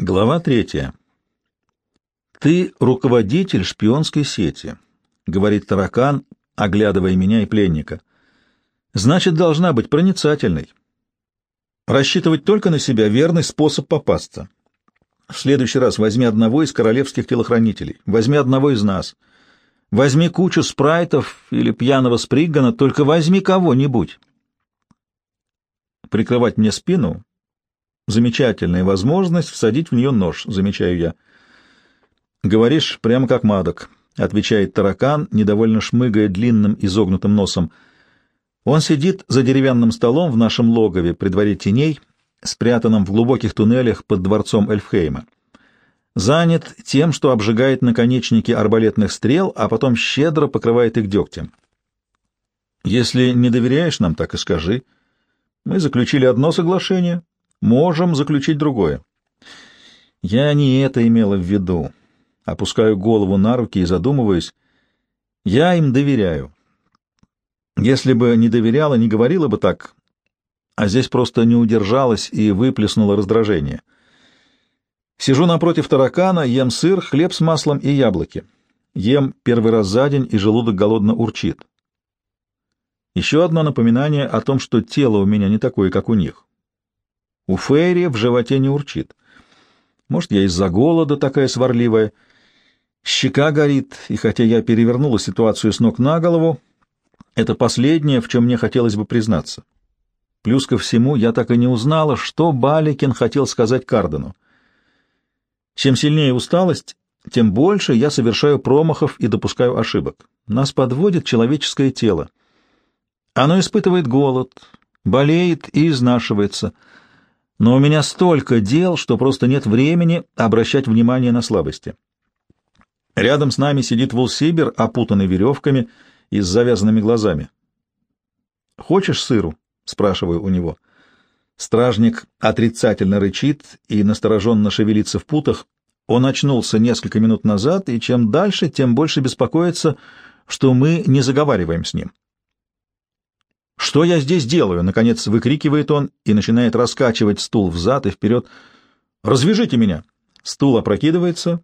Глава третья. «Ты руководитель шпионской сети», — говорит таракан, оглядывая меня и пленника. «Значит, должна быть проницательной. Рассчитывать только на себя — верный способ попасться. В следующий раз возьми одного из королевских телохранителей, возьми одного из нас, возьми кучу спрайтов или пьяного сприггана, только возьми кого-нибудь». Прикрывать мне спину Замечательная возможность всадить в нее нож, замечаю я. Говоришь, прямо как Мадок, отвечает таракан, недовольно шмыгая длинным изогнутым носом. Он сидит за деревянным столом в нашем логове при дворе теней, спрятанном в глубоких туннелях под дворцом Эльфхейма. Занят тем, что обжигает наконечники арбалетных стрел, а потом щедро покрывает их дегтем. Если не доверяешь нам, так и скажи. Мы заключили одно соглашение, можем заключить другое. Я не это имела в виду. Опускаю голову на руки и задумываюсь. Я им доверяю. Если бы не доверяла, не говорила бы так, а здесь просто не удержалась и выплеснула раздражение. Сижу напротив таракана, ем сыр, хлеб с маслом и яблоки. Ем первый раз за день, и желудок голодно урчит. Еще одно напоминание о том, что тело у меня не такое, как у них. У Фейри в животе не урчит. Может, я из-за голода такая сварливая. Щека горит, и хотя я перевернула ситуацию с ног на голову, это последнее, в чем мне хотелось бы признаться. Плюс ко всему, я так и не узнала, что Баликин хотел сказать Кардену. Чем сильнее усталость, тем больше я совершаю промахов и допускаю ошибок. Нас подводит человеческое тело. Оно испытывает голод, болеет и изнашивается — но у меня столько дел, что просто нет времени обращать внимание на слабости. Рядом с нами сидит Вулсибер, опутанный веревками и с завязанными глазами. «Хочешь сыру?» — спрашиваю у него. Стражник отрицательно рычит и настороженно шевелится в путах. Он очнулся несколько минут назад, и чем дальше, тем больше беспокоится, что мы не заговариваем с ним. «Что я здесь делаю?» — наконец выкрикивает он и начинает раскачивать стул взад и вперед. «Развяжите меня!» Стул опрокидывается,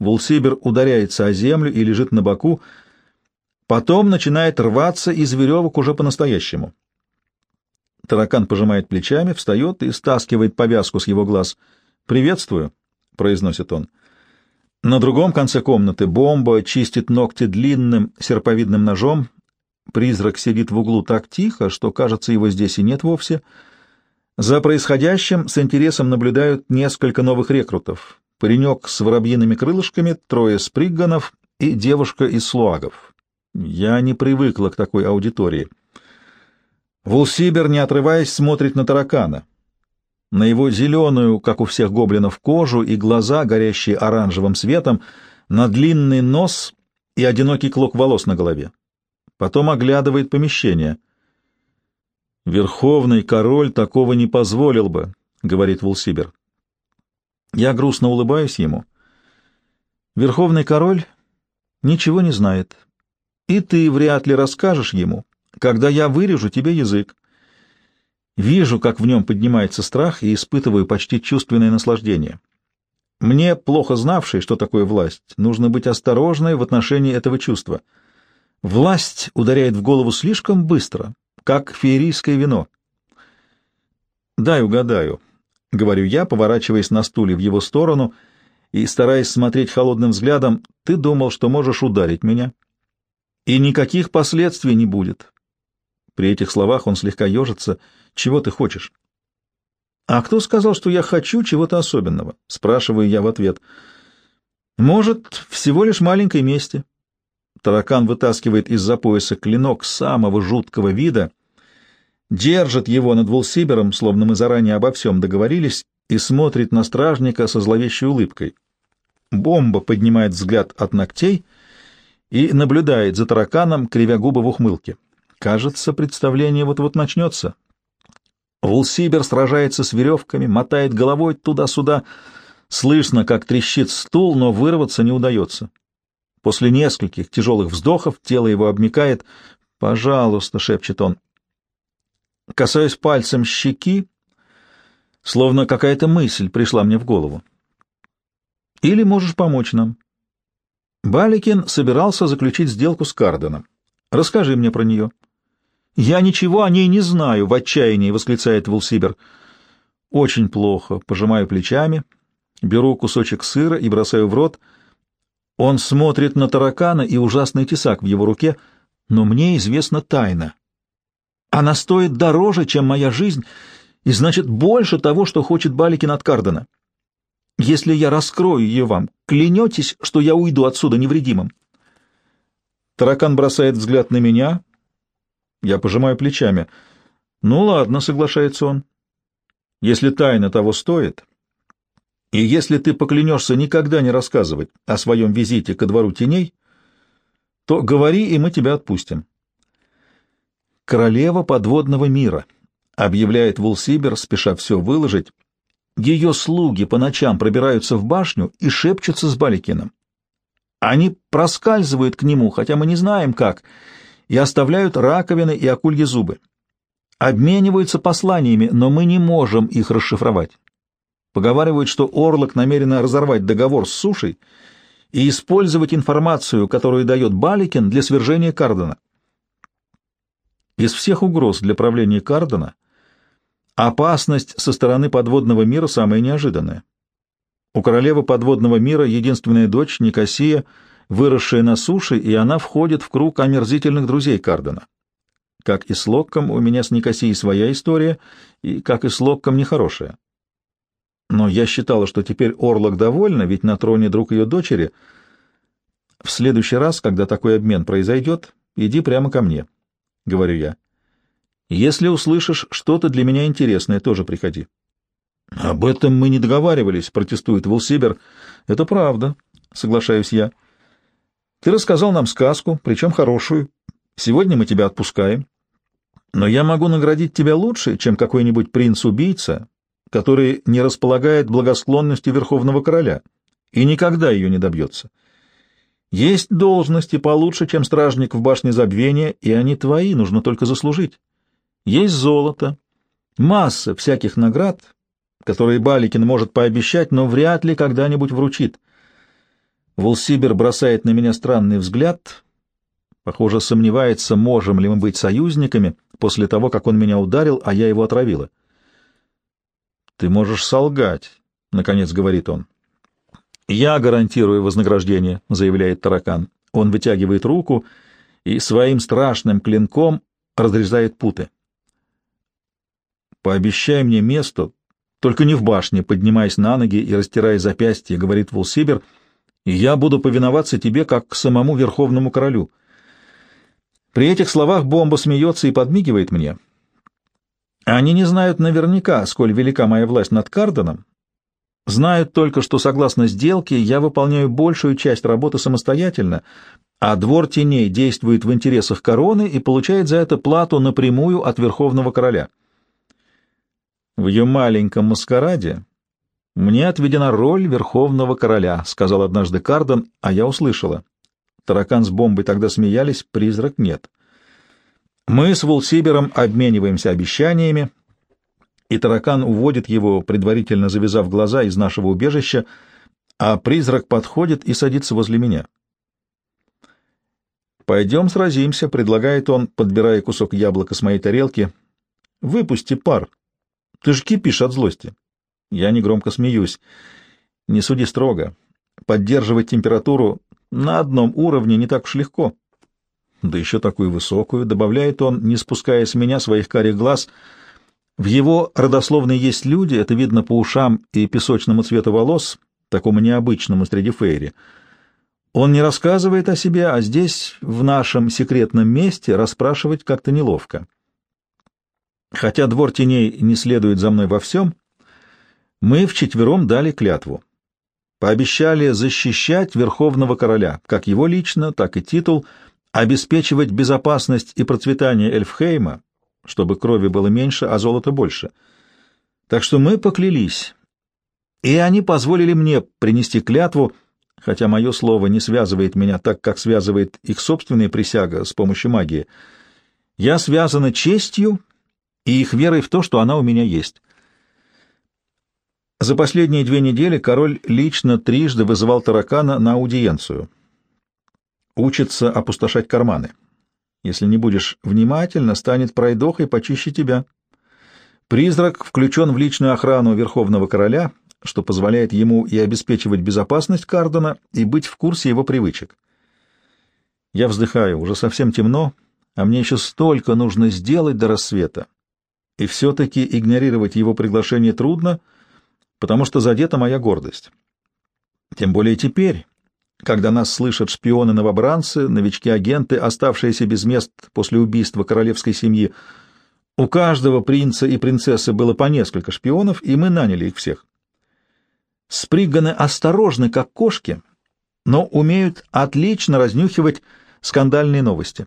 Вулсибер ударяется о землю и лежит на боку, потом начинает рваться из веревок уже по-настоящему. Таракан пожимает плечами, встает и стаскивает повязку с его глаз. «Приветствую», — произносит он. На другом конце комнаты бомба чистит ногти длинным серповидным ножом, Призрак сидит в углу так тихо, что, кажется, его здесь и нет вовсе. За происходящим с интересом наблюдают несколько новых рекрутов. Паренек с воробьиными крылышками, трое спригганов и девушка из слуагов. Я не привыкла к такой аудитории. Вулсибер, не отрываясь, смотрит на таракана. На его зеленую, как у всех гоблинов, кожу и глаза, горящие оранжевым светом, на длинный нос и одинокий клок волос на голове потом оглядывает помещение. «Верховный король такого не позволил бы», — говорит Вулсибер. Я грустно улыбаюсь ему. «Верховный король ничего не знает, и ты вряд ли расскажешь ему, когда я вырежу тебе язык. Вижу, как в нем поднимается страх, и испытываю почти чувственное наслаждение. Мне, плохо знавшей, что такое власть, нужно быть осторожной в отношении этого чувства». Власть ударяет в голову слишком быстро, как феерийское вино. «Дай угадаю», — говорю я, поворачиваясь на стуле в его сторону и стараясь смотреть холодным взглядом, «ты думал, что можешь ударить меня, и никаких последствий не будет». При этих словах он слегка ежится. «Чего ты хочешь?» «А кто сказал, что я хочу чего-то особенного?» — спрашиваю я в ответ. «Может, всего лишь маленькой мести». Таракан вытаскивает из-за пояса клинок самого жуткого вида, держит его над Вулсибером, словно мы заранее обо всем договорились, и смотрит на стражника со зловещей улыбкой. Бомба поднимает взгляд от ногтей и наблюдает за тараканом, кривя губы в ухмылке. Кажется, представление вот-вот начнется. Вулсибер сражается с веревками, мотает головой туда-сюда. Слышно, как трещит стул, но вырваться не удается. После нескольких тяжелых вздохов тело его обмикает. «Пожалуйста», — шепчет он. Касаюсь пальцем щеки, словно какая-то мысль пришла мне в голову. Или можешь помочь нам. Баликин собирался заключить сделку с Карденом. Расскажи мне про нее. Я ничего о ней не знаю, в отчаянии восклицает Вулсибер. Очень плохо, пожимаю плечами, беру кусочек сыра и бросаю в рот. Он смотрит на таракана и ужасный тесак в его руке, но мне известна тайна. Она стоит дороже, чем моя жизнь, и значит больше того, что хочет Баликин от Кардена. Если я раскрою ее вам, клянетесь, что я уйду отсюда невредимым. Таракан бросает взгляд на меня. Я пожимаю плечами. Ну ладно, соглашается он. Если тайна того стоит, и если ты поклянешься никогда не рассказывать о своем визите ко двору теней, то говори, и мы тебя отпустим. Королева подводного мира, объявляет Вулсибер, спеша все выложить, ее слуги по ночам пробираются в башню и шепчутся с Баликином. Они проскальзывают к нему, хотя мы не знаем как, и оставляют раковины и акульи зубы. Обмениваются посланиями, но мы не можем их расшифровать. Поговаривают, что Орлок намерен разорвать договор с сушей и использовать информацию, которую дает Баликин для свержения Кардена. Из всех угроз для правления Кардена Опасность со стороны подводного мира самая неожиданная. У королевы подводного мира единственная дочь Никосия, выросшая на суше, и она входит в круг омерзительных друзей Кардена. Как и с Локком, у меня с Никосией своя история, и как и с Локком нехорошая. Но я считала, что теперь Орлок довольна, ведь на троне друг ее дочери. В следующий раз, когда такой обмен произойдет, иди прямо ко мне, — говорю я. Если услышишь что-то для меня интересное, тоже приходи. — Об этом мы не договаривались, — протестует Вулсибер. — Это правда, — соглашаюсь я. — Ты рассказал нам сказку, причем хорошую. Сегодня мы тебя отпускаем. Но я могу наградить тебя лучше, чем какой-нибудь принц-убийца, который не располагает благосклонностью Верховного Короля и никогда ее не добьется. Есть должности получше, чем стражник в башне забвения, и они твои, нужно только заслужить. Есть золото, масса всяких наград, которые Баликин может пообещать, но вряд ли когда-нибудь вручит. Волсибер бросает на меня странный взгляд, похоже, сомневается, можем ли мы быть союзниками после того, как он меня ударил, а я его отравила. «Ты можешь солгать», — наконец говорит он. «Я гарантирую вознаграждение», — заявляет таракан. Он вытягивает руку и своим страшным клинком разрезает путы. «Пообещай мне место, только не в башне», поднимаясь на ноги и растирая запястье, говорит Вулсибер, «и я буду повиноваться тебе, как к самому верховному королю». При этих словах бомба смеется и подмигивает мне. Они не знают наверняка, сколь велика моя власть над Карденом, знают только, что согласно сделке я выполняю большую часть работы самостоятельно, а двор теней действует в интересах короны и получает за это плату напрямую от верховного короля. В ее маленьком маскараде мне отведена роль верховного короля, — сказал однажды Кардон, а я услышала. Таракан с бомбой тогда смеялись, призрак нет. Мы с Вулсибером обмениваемся обещаниями, и таракан уводит его, предварительно завязав глаза из нашего убежища, а призрак подходит и садится возле меня. «Пойдем сразимся», — предлагает он, подбирая кусок яблока с моей тарелки. «Выпусти пар», ты же кипишь от злости. Я негромко смеюсь. Не суди строго. Поддерживать температуру на одном уровне не так уж легко. Да еще такую высокую, добавляет он, не спуская с меня своих карих глаз. В его родословной есть люди, это видно по ушам и песочному цвету волос, такому необычному среди фейри. Он не рассказывает о себе, а здесь, в нашем секретном месте, расспрашивать как-то неловко. Хотя двор теней не следует за мной во всем, мы вчетвером дали клятву. Пообещали защищать Верховного Короля, как его лично, так и титул, обеспечивать безопасность и процветание Эльфхейма, чтобы крови было меньше, а золота больше. Так что мы поклялись, и они позволили мне принести клятву, хотя мое слово не связывает меня так, как связывает их собственная присяга с помощью магии. Я связана честью и их верой в то, что она у меня есть. За последние две недели король лично трижды вызывал таракана на аудиенцию. Учится опустошать карманы. Если не будешь внимательно, станет пройдохой почище тебя. Призрак включен в личную охрану Верховного Короля, что позволяет ему и обеспечивать безопасность Кардена, и быть в курсе его привычек. Я вздыхаю, уже совсем темно, а мне еще столько нужно сделать до рассвета. И все-таки игнорировать его приглашение трудно, потому что задета моя гордость. Тем более теперь, когда нас слышат шпионы-новобранцы, новички-агенты, оставшиеся без мест после убийства королевской семьи. У каждого принца и принцессы было по несколько шпионов, и мы наняли их всех. Сприганы осторожны, как кошки, но умеют отлично разнюхивать скандальные новости.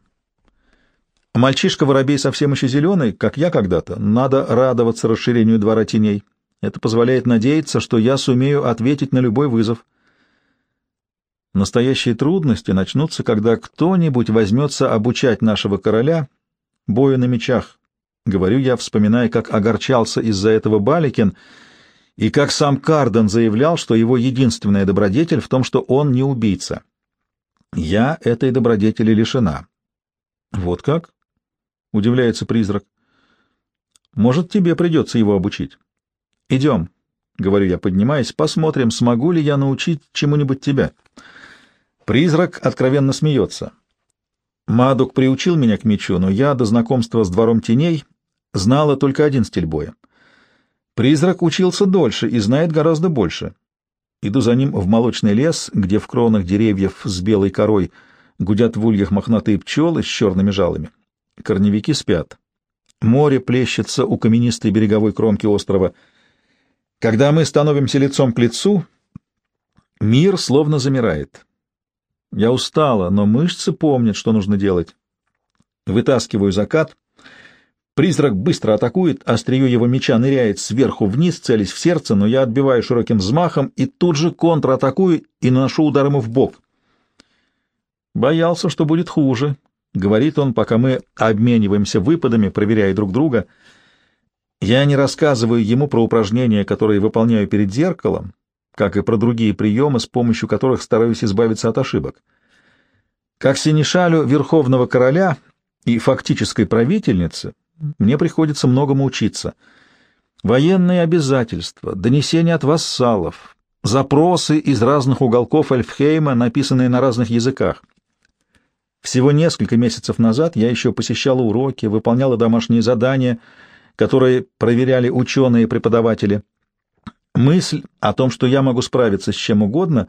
Мальчишка-воробей совсем еще зеленый, как я когда-то. Надо радоваться расширению двора теней. Это позволяет надеяться, что я сумею ответить на любой вызов. Настоящие трудности начнутся, когда кто-нибудь возьмется обучать нашего короля бою на мечах. Говорю я, вспоминая, как огорчался из-за этого Баликин, и как сам Карден заявлял, что его единственная добродетель в том, что он не убийца. Я этой добродетели лишена. Вот как? Удивляется призрак. Может, тебе придется его обучить. «Идем», — говорю я, поднимаясь, — «посмотрим, смогу ли я научить чему-нибудь тебя». Призрак откровенно смеется. Мадук приучил меня к мечу, но я до знакомства с двором теней знала только один стиль боя. Призрак учился дольше и знает гораздо больше. Иду за ним в молочный лес, где в кронах деревьев с белой корой гудят в ульях мохнатые пчелы с черными жалами. Корневики спят. Море плещется у каменистой береговой кромки острова — когда мы становимся лицом к лицу, мир словно замирает. Я устала, но мышцы помнят, что нужно делать. Вытаскиваю закат. Призрак быстро атакует, острие его меча ныряет сверху вниз, целясь в сердце, но я отбиваю широким взмахом и тут же контратакую и наношу удар ему в бок. Боялся, что будет хуже, — говорит он, пока мы обмениваемся выпадами, проверяя друг друга — я не рассказываю ему про упражнения, которые выполняю перед зеркалом, как и про другие приемы, с помощью которых стараюсь избавиться от ошибок. Как синешалю Верховного Короля и фактической правительницы мне приходится многому учиться. Военные обязательства, донесения от вассалов, запросы из разных уголков Эльфхейма, написанные на разных языках. Всего несколько месяцев назад я еще посещала уроки, выполняла домашние задания — которые проверяли ученые преподаватели. Мысль о том, что я могу справиться с чем угодно,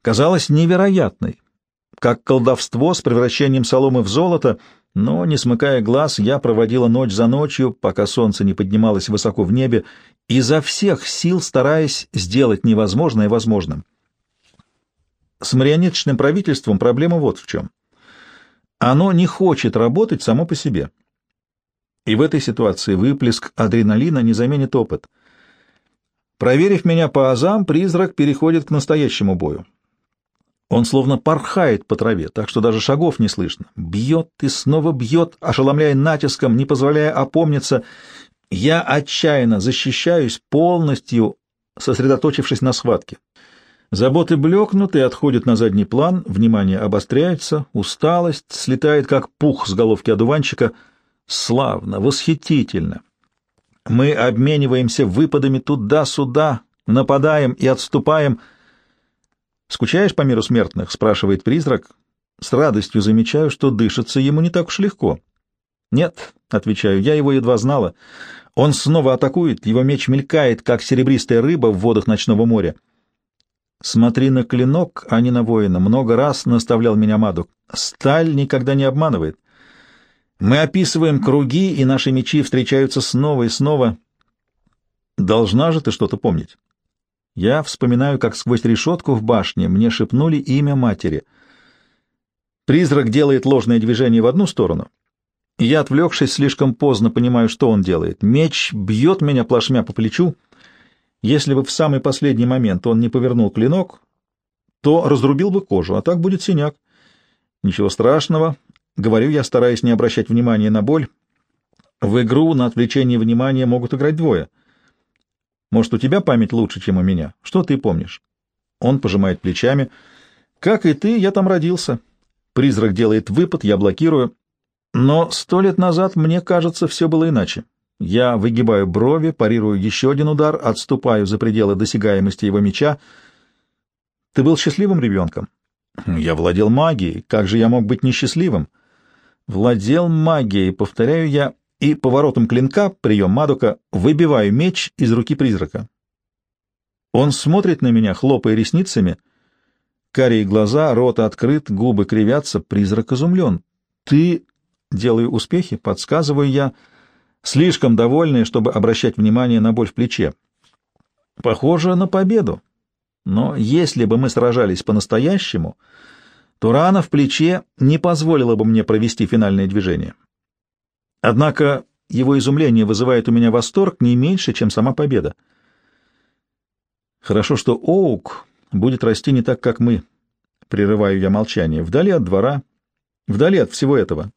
казалась невероятной, как колдовство с превращением соломы в золото, но, не смыкая глаз, я проводила ночь за ночью, пока солнце не поднималось высоко в небе, изо всех сил стараясь сделать невозможное возможным. С марионеточным правительством проблема вот в чем. Оно не хочет работать само по себе. И в этой ситуации выплеск адреналина не заменит опыт. Проверив меня по азам, призрак переходит к настоящему бою. Он словно порхает по траве, так что даже шагов не слышно. Бьет и снова бьет, ошеломляя натиском, не позволяя опомниться. Я отчаянно защищаюсь, полностью сосредоточившись на схватке. Заботы блекнут и отходят на задний план, внимание обостряется, усталость слетает, как пух с головки одуванчика — Славно, восхитительно. Мы обмениваемся выпадами туда-сюда, нападаем и отступаем. «Скучаешь по миру смертных?» — спрашивает призрак. С радостью замечаю, что дышится ему не так уж легко. «Нет», — отвечаю, — «я его едва знала. Он снова атакует, его меч мелькает, как серебристая рыба в водах ночного моря. «Смотри на клинок, а не на воина», — много раз наставлял меня Мадук. «Сталь никогда не обманывает». Мы описываем круги, и наши мечи встречаются снова и снова. Должна же ты что-то помнить. Я вспоминаю, как сквозь решетку в башне мне шепнули имя матери. Призрак делает ложное движение в одну сторону, я, отвлекшись, слишком поздно понимаю, что он делает. Меч бьет меня плашмя по плечу. Если бы в самый последний момент он не повернул клинок, то разрубил бы кожу, а так будет синяк. Ничего страшного, Говорю я, стараясь не обращать внимания на боль. В игру на отвлечение внимания могут играть двое. Может, у тебя память лучше, чем у меня? Что ты помнишь? Он пожимает плечами. Как и ты, я там родился. Призрак делает выпад, я блокирую. Но сто лет назад, мне кажется, все было иначе. Я выгибаю брови, парирую еще один удар, отступаю за пределы досягаемости его меча. Ты был счастливым ребенком? Я владел магией. Как же я мог быть несчастливым? Владел магией, повторяю я, и поворотом клинка, прием Мадука, выбиваю меч из руки призрака. Он смотрит на меня, хлопая ресницами. Карие глаза, рот открыт, губы кривятся, призрак изумлен. Ты... Делаю успехи, подсказываю я, слишком довольный, чтобы обращать внимание на боль в плече. Похоже на победу. Но если бы мы сражались по-настоящему, то рана в плече не позволила бы мне провести финальное движение. Однако его изумление вызывает у меня восторг не меньше, чем сама победа. Хорошо, что Оук будет расти не так, как мы. Прерываю я молчание. Вдали от двора, вдали от всего этого.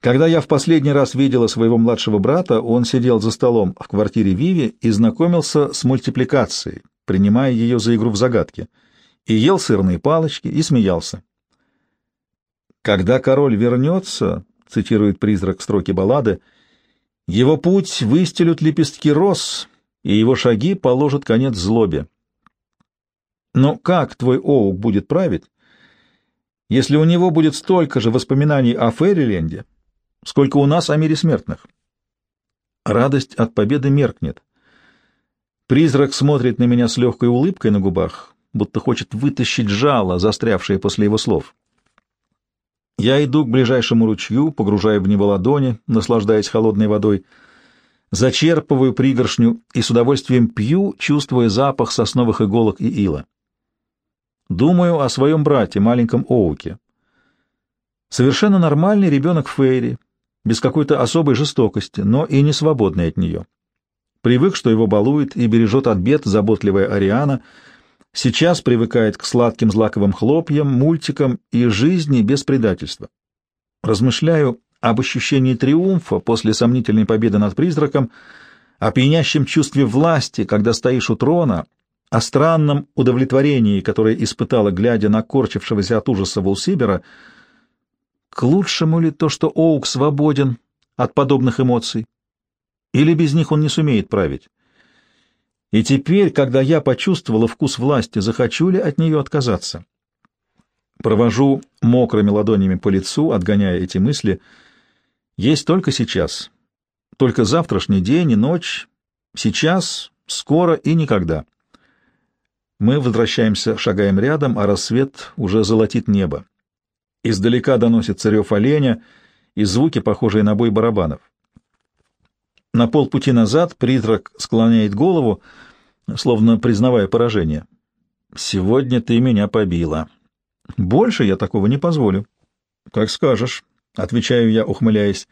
Когда я в последний раз видела своего младшего брата, он сидел за столом в квартире Виви и знакомился с мультипликацией, принимая ее за игру в загадки, и ел сырные палочки и смеялся. Когда король вернется, цитирует призрак строки баллады, «Его путь выстелют лепестки роз, и его шаги положат конец злобе». Но как твой Оук будет править, если у него будет столько же воспоминаний о Ферриленде, сколько у нас о мире смертных? Радость от победы меркнет. Призрак смотрит на меня с легкой улыбкой на губах, будто хочет вытащить жало, застрявшее после его слов. Я иду к ближайшему ручью, погружая в него ладони, наслаждаясь холодной водой, зачерпываю пригоршню и с удовольствием пью, чувствуя запах сосновых иголок и ила. Думаю о своем брате, маленьком Оуке. Совершенно нормальный ребенок Фейри, без какой-то особой жестокости, но и не свободный от нее. Привык, что его балует и бережет от бед заботливая Ариана — сейчас привыкает к сладким злаковым хлопьям, мультикам и жизни без предательства. Размышляю об ощущении триумфа после сомнительной победы над призраком, о пьянящем чувстве власти, когда стоишь у трона, о странном удовлетворении, которое испытала, глядя на корчившегося от ужаса Вулсибера. К лучшему ли то, что Оук свободен от подобных эмоций? Или без них он не сумеет править? И теперь, когда я почувствовала вкус власти, захочу ли от нее отказаться? Провожу мокрыми ладонями по лицу, отгоняя эти мысли. Есть только сейчас. Только завтрашний день и ночь. Сейчас, скоро и никогда. Мы возвращаемся, шагаем рядом, а рассвет уже золотит небо. Издалека доносится рев оленя и звуки, похожие на бой барабанов. На полпути назад призрак склоняет голову, словно признавая поражение. «Сегодня ты меня побила. Больше я такого не позволю». «Как скажешь», — отвечаю я, ухмыляясь.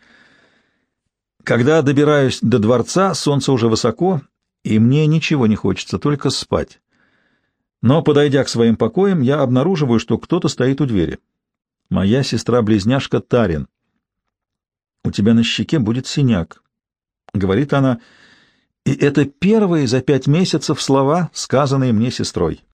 Когда добираюсь до дворца, солнце уже высоко, и мне ничего не хочется, только спать. Но, подойдя к своим покоям, я обнаруживаю, что кто-то стоит у двери. Моя сестра-близняшка Тарин. «У тебя на щеке будет синяк», — говорит она, и это первые за пять месяцев слова, сказанные мне сестрой.